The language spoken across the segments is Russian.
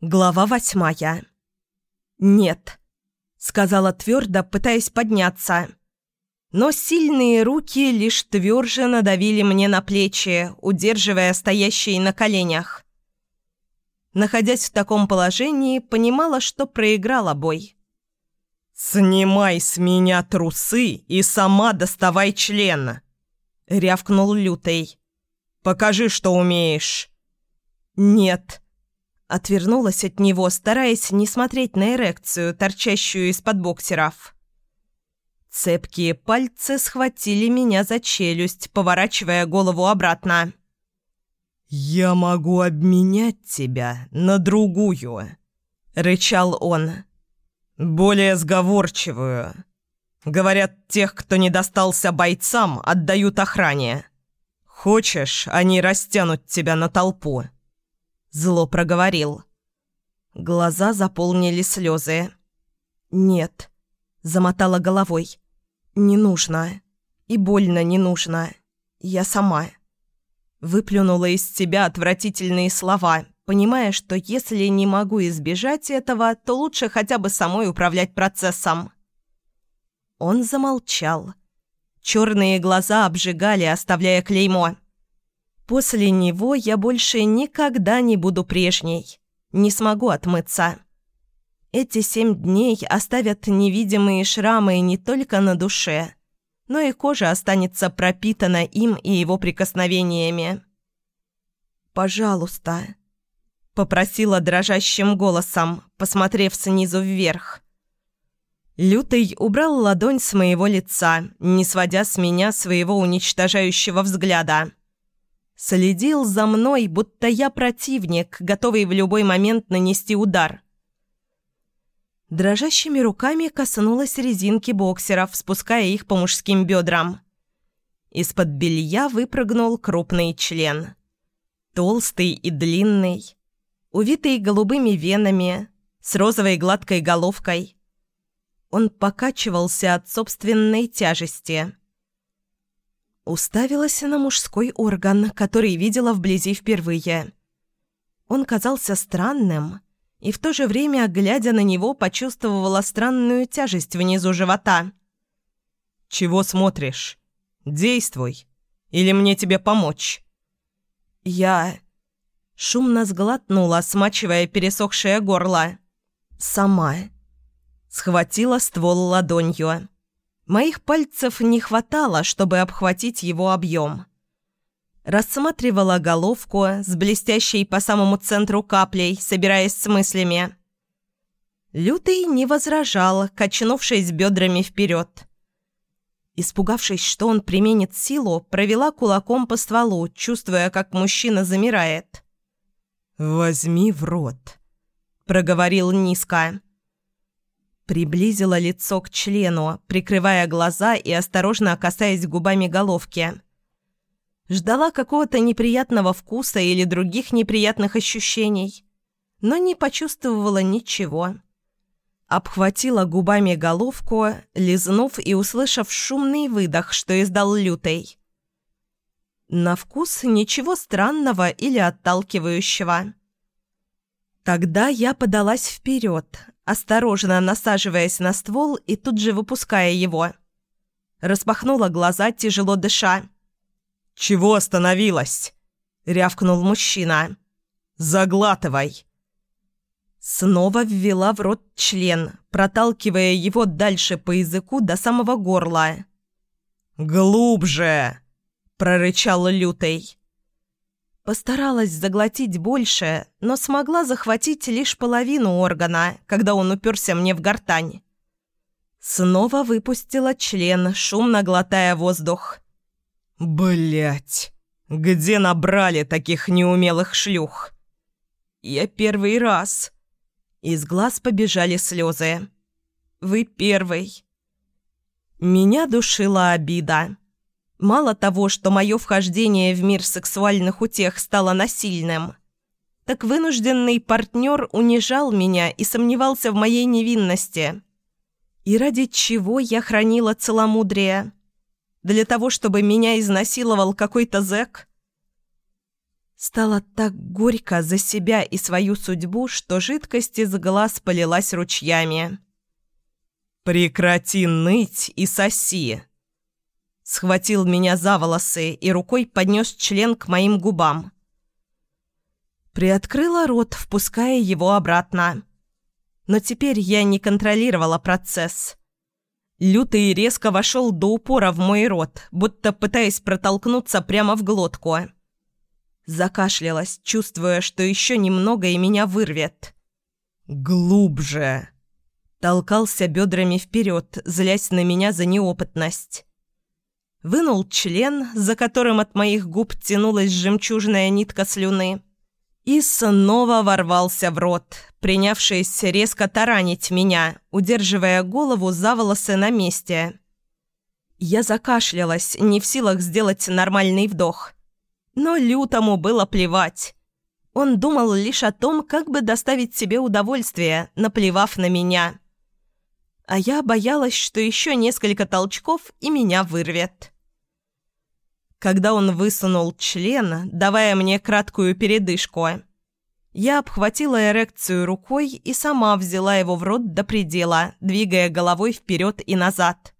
Глава восьмая. «Нет», — сказала твердо, пытаясь подняться. Но сильные руки лишь тверже надавили мне на плечи, удерживая стоящие на коленях. Находясь в таком положении, понимала, что проиграла бой. «Снимай с меня трусы и сама доставай член!» — рявкнул Лютый. «Покажи, что умеешь!» «Нет!» Отвернулась от него, стараясь не смотреть на эрекцию, торчащую из-под боксеров. Цепкие пальцы схватили меня за челюсть, поворачивая голову обратно. «Я могу обменять тебя на другую», — рычал он. «Более сговорчивую. Говорят, тех, кто не достался бойцам, отдают охране. Хочешь, они растянут тебя на толпу». Зло проговорил. Глаза заполнили слезы. «Нет», — замотала головой. «Не нужно. И больно не нужно. Я сама». Выплюнула из себя отвратительные слова, понимая, что если не могу избежать этого, то лучше хотя бы самой управлять процессом. Он замолчал. Черные глаза обжигали, оставляя клеймо. После него я больше никогда не буду прежней. Не смогу отмыться. Эти семь дней оставят невидимые шрамы не только на душе, но и кожа останется пропитана им и его прикосновениями. «Пожалуйста», — попросила дрожащим голосом, посмотрев снизу вверх. Лютый убрал ладонь с моего лица, не сводя с меня своего уничтожающего взгляда. Следил за мной, будто я противник, готовый в любой момент нанести удар. Дрожащими руками коснулась резинки боксеров, спуская их по мужским бедрам. Из-под белья выпрыгнул крупный член. Толстый и длинный, увитый голубыми венами, с розовой гладкой головкой. Он покачивался от собственной тяжести. Уставилась на мужской орган, который видела вблизи впервые. Он казался странным, и в то же время, глядя на него, почувствовала странную тяжесть внизу живота. «Чего смотришь? Действуй. Или мне тебе помочь?» «Я...» Шумно сглотнула, смачивая пересохшее горло. «Сама...» Схватила ствол ладонью. Моих пальцев не хватало, чтобы обхватить его объем. Рассматривала головку с блестящей по самому центру каплей, собираясь с мыслями. Лютый не возражал, качнувшись бедрами вперед. Испугавшись, что он применит силу, провела кулаком по стволу, чувствуя, как мужчина замирает. «Возьми в рот», — проговорил низко. Приблизила лицо к члену, прикрывая глаза и осторожно касаясь губами головки. Ждала какого-то неприятного вкуса или других неприятных ощущений, но не почувствовала ничего. Обхватила губами головку, лизнув и услышав шумный выдох, что издал лютый. На вкус ничего странного или отталкивающего. Тогда я подалась вперед, осторожно насаживаясь на ствол и тут же выпуская его. Распахнула глаза, тяжело дыша. «Чего остановилась?» — рявкнул мужчина. «Заглатывай!» Снова ввела в рот член, проталкивая его дальше по языку до самого горла. «Глубже!» — прорычал лютый. Постаралась заглотить больше, но смогла захватить лишь половину органа, когда он уперся мне в гортань. Снова выпустила член, шумно глотая воздух. Блять, где набрали таких неумелых шлюх?» «Я первый раз». Из глаз побежали слезы. «Вы первый». Меня душила обида. Мало того, что мое вхождение в мир сексуальных утех стало насильным, так вынужденный партнер унижал меня и сомневался в моей невинности. И ради чего я хранила целомудрие? Для того, чтобы меня изнасиловал какой-то зэк? Стало так горько за себя и свою судьбу, что жидкость из глаз полилась ручьями. «Прекрати ныть и соси!» Схватил меня за волосы и рукой поднес член к моим губам. Приоткрыла рот, впуская его обратно. Но теперь я не контролировала процесс. Лютый резко вошел до упора в мой рот, будто пытаясь протолкнуться прямо в глотку. Закашлялась, чувствуя, что еще немного и меня вырвет. «Глубже!» Толкался бедрами вперед, злясь на меня за неопытность. Вынул член, за которым от моих губ тянулась жемчужная нитка слюны. И снова ворвался в рот, принявшись резко таранить меня, удерживая голову за волосы на месте. Я закашлялась, не в силах сделать нормальный вдох. Но лютому было плевать. Он думал лишь о том, как бы доставить себе удовольствие, наплевав на меня. А я боялась, что еще несколько толчков и меня вырвет. Когда он высунул член, давая мне краткую передышку, я обхватила эрекцию рукой и сама взяла его в рот до предела, двигая головой вперед и назад.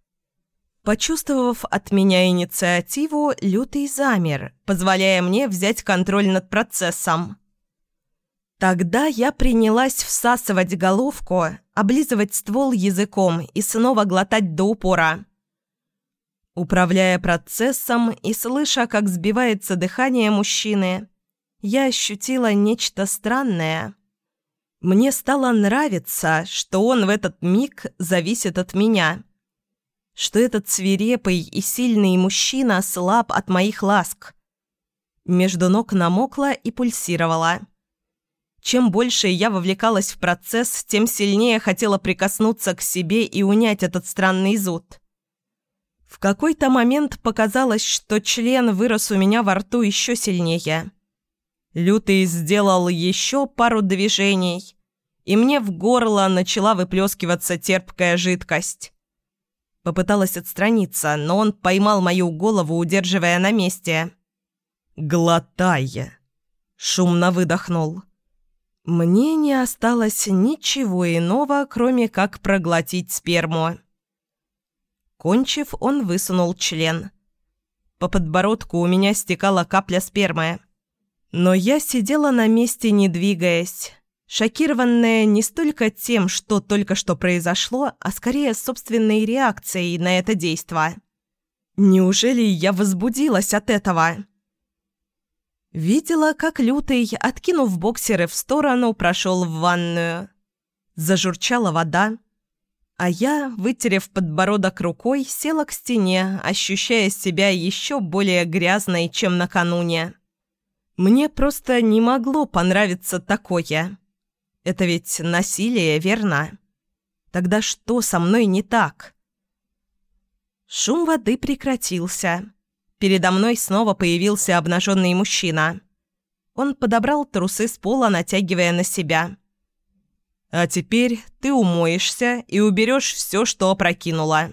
Почувствовав от меня инициативу, лютый замер, позволяя мне взять контроль над процессом. Тогда я принялась всасывать головку, облизывать ствол языком и снова глотать до упора. Управляя процессом и слыша, как сбивается дыхание мужчины, я ощутила нечто странное. Мне стало нравиться, что он в этот миг зависит от меня – что этот свирепый и сильный мужчина слаб от моих ласк. Между ног намокла и пульсировала. Чем больше я вовлекалась в процесс, тем сильнее хотела прикоснуться к себе и унять этот странный зуд. В какой-то момент показалось, что член вырос у меня во рту еще сильнее. Лютый сделал еще пару движений, и мне в горло начала выплескиваться терпкая жидкость. Попыталась отстраниться, но он поймал мою голову, удерживая на месте. «Глотай!» Шумно выдохнул. Мне не осталось ничего иного, кроме как проглотить сперму. Кончив, он высунул член. По подбородку у меня стекала капля спермы. Но я сидела на месте, не двигаясь, шокированная не столько тем, что только что произошло, а скорее собственной реакцией на это действо. Неужели я возбудилась от этого? Видела, как Лютый, откинув боксеры в сторону, прошел в ванную. Зажурчала вода, а я, вытерев подбородок рукой, села к стене, ощущая себя еще более грязной, чем накануне. Мне просто не могло понравиться такое. Это ведь насилие, верно? Тогда что со мной не так? Шум воды прекратился. Передо мной снова появился обнаженный мужчина. Он подобрал трусы с пола, натягивая на себя. «А теперь ты умоешься и уберешь все, что опрокинула».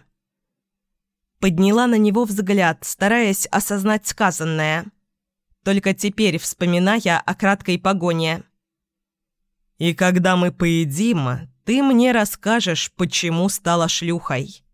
Подняла на него взгляд, стараясь осознать сказанное. Только теперь вспоминая о краткой погоне – и когда мы поедим, ты мне расскажешь, почему стала шлюхой».